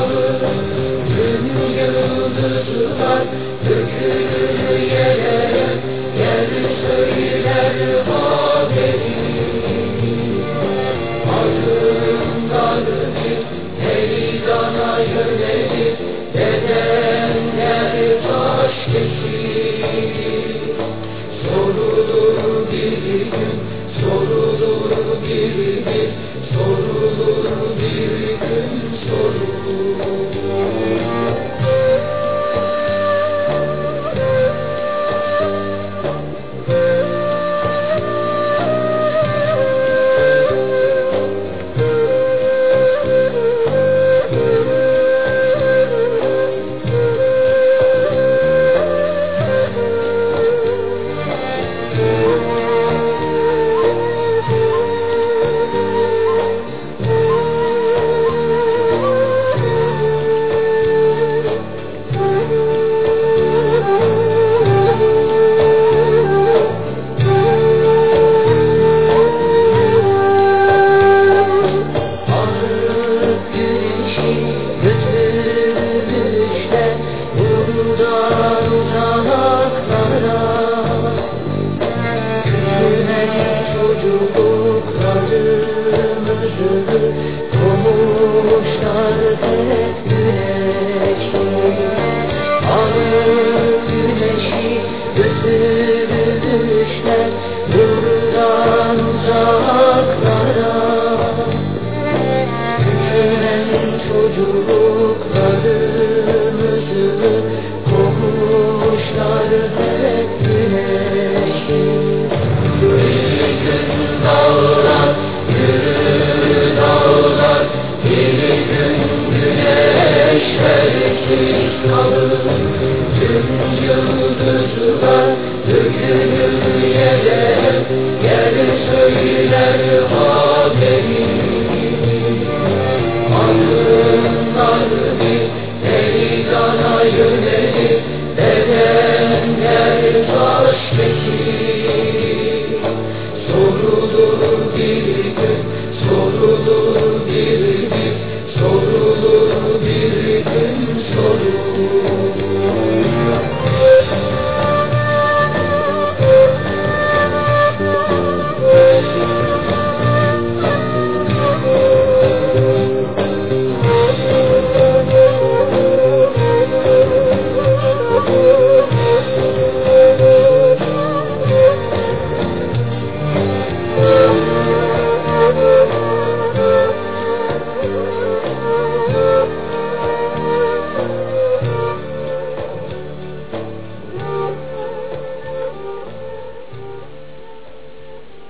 yaralı, benim yaralı tutar, dökülür. Let's Gönül yere, yere söyler haberi Anılar bir meydana yönelir Bedenler taş peşir Sorulur bir gün, sorulur bir gün